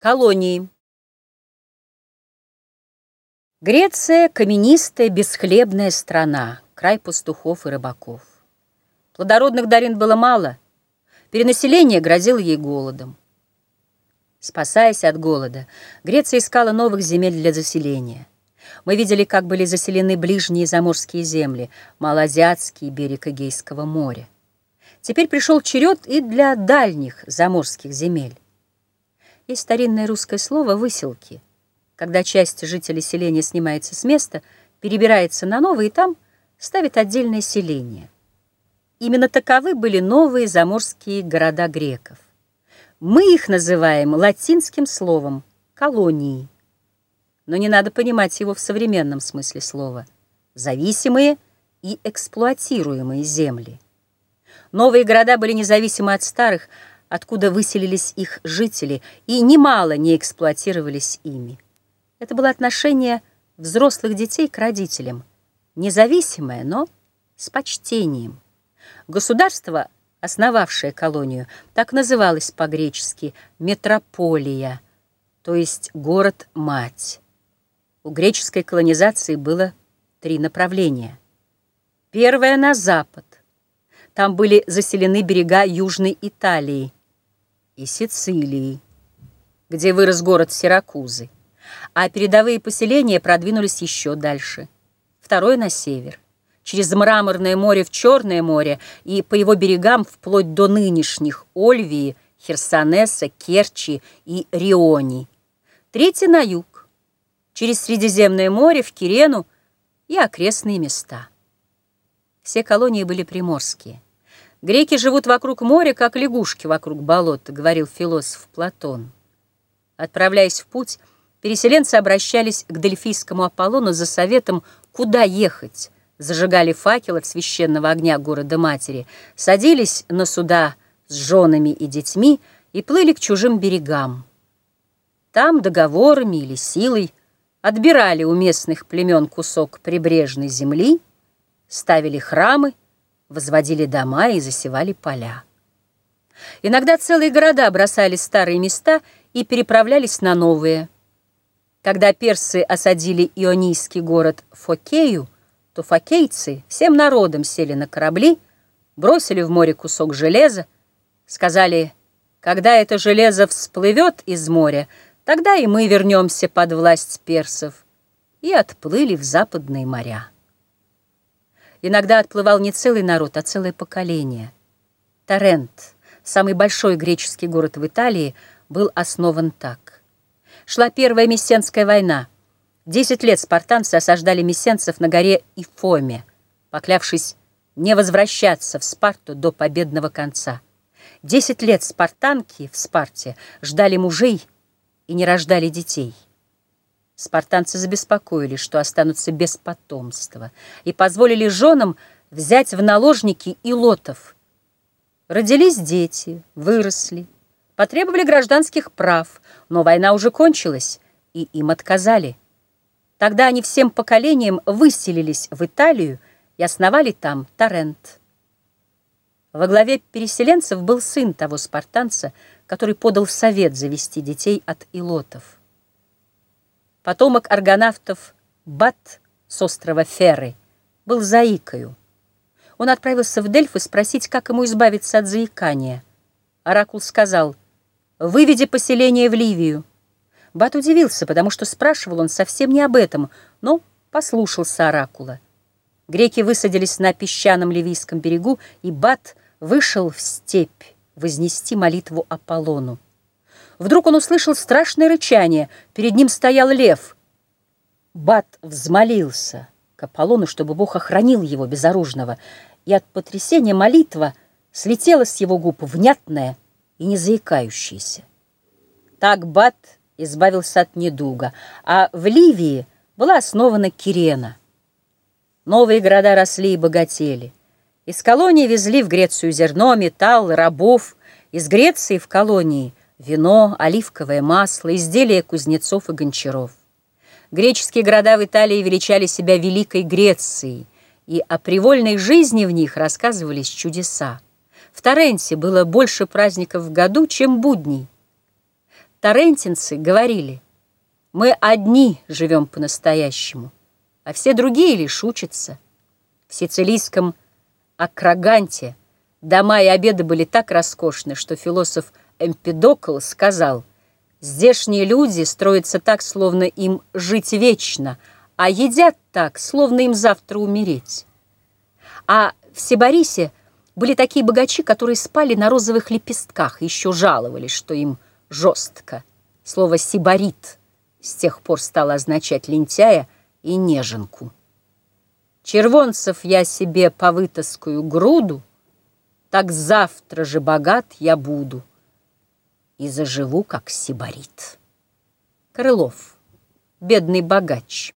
Колонии. Греция — каменистая, бесхлебная страна, край пастухов и рыбаков. Плодородных долин было мало, перенаселение грозило ей голодом. Спасаясь от голода, Греция искала новых земель для заселения. Мы видели, как были заселены ближние заморские земли, малоазиатский берег Эгейского моря. Теперь пришел черед и для дальних заморских земель. Есть старинное русское слово «выселки», когда часть жителей селения снимается с места, перебирается на новое и там ставит отдельное селение. Именно таковы были новые заморские города греков. Мы их называем латинским словом «колонии». Но не надо понимать его в современном смысле слова. Зависимые и эксплуатируемые земли. Новые города были независимы от старых, откуда выселились их жители, и немало не эксплуатировались ими. Это было отношение взрослых детей к родителям, независимое, но с почтением. Государство, основавшее колонию, так называлось по-гречески «метрополия», то есть «город-мать». У греческой колонизации было три направления. Первое — на запад. Там были заселены берега Южной Италии – и Сицилии, где вырос город Сиракузы, а передовые поселения продвинулись еще дальше. Второй на север, через Мраморное море в Черное море и по его берегам вплоть до нынешних Ольвии, Херсонеса, Керчи и Риони. Третий на юг, через Средиземное море в Кирену и окрестные места. Все колонии были приморские. Греки живут вокруг моря, как лягушки вокруг болота, говорил философ Платон. Отправляясь в путь, переселенцы обращались к Дельфийскому Аполлону за советом, куда ехать. Зажигали факелы от священного огня города-матери, садились на суда с женами и детьми и плыли к чужим берегам. Там договорами или силой отбирали у местных племен кусок прибрежной земли, ставили храмы, возводили дома и засевали поля. Иногда целые города бросали старые места и переправлялись на новые. Когда персы осадили ионийский город Фокею, то фокейцы всем народом сели на корабли, бросили в море кусок железа, сказали, когда это железо всплывет из моря, тогда и мы вернемся под власть персов, и отплыли в западные моря. Иногда отплывал не целый народ, а целое поколение. Тарент, самый большой греческий город в Италии, был основан так. Шла Первая Мессенская война. Десять лет спартанцы осаждали мессенцев на горе Ифоме, поклявшись не возвращаться в Спарту до победного конца. Десять лет спартанки в Спарте ждали мужей и не рождали детей. Спартанцы забеспокоились, что останутся без потомства, и позволили женам взять в наложники и лотов. Родились дети, выросли, потребовали гражданских прав, но война уже кончилась, и им отказали. Тогда они всем поколениям выселились в Италию и основали там Торрент. Во главе переселенцев был сын того спартанца, который подал совет завести детей от илотов потомок аргонавтов Бат с острова Ферры, был заикою. Он отправился в Дельфы спросить, как ему избавиться от заикания. Оракул сказал, «Выведи поселение в Ливию». Бат удивился, потому что спрашивал он совсем не об этом, но послушался Оракула. Греки высадились на песчаном ливийском берегу, и Бат вышел в степь вознести молитву Аполлону. Вдруг он услышал страшное рычание. Перед ним стоял лев. Бат взмолился к Аполлону, чтобы Бог охранил его безоружного, и от потрясения молитва слетела с его губ внятная и не заикающаяся. Так Бат избавился от недуга, а в Ливии была основана Кирена. Новые города росли и богатели. Из колонии везли в Грецию зерно, металл, рабов. Из Греции в колонии вино, оливковое масло, изделия кузнецов и гончаров. Греческие города в Италии величали себя Великой Грецией, и о привольной жизни в них рассказывались чудеса. В Торренте было больше праздников в году, чем будней. Торрентинцы говорили, мы одни живем по-настоящему, а все другие лишь учатся. В сицилийском Акраганте дома и обеды были так роскошны, что философ Эмпидокл сказал, здешние люди строятся так, словно им жить вечно, а едят так, словно им завтра умереть. А в Сибарисе были такие богачи, которые спали на розовых лепестках, еще жаловались, что им жестко. Слово «сибарит» с тех пор стало означать лентяя и неженку. Червонцев я себе повытаскаю груду, Так завтра же богат я буду И заживу, как сибарит. Крылов, бедный богач.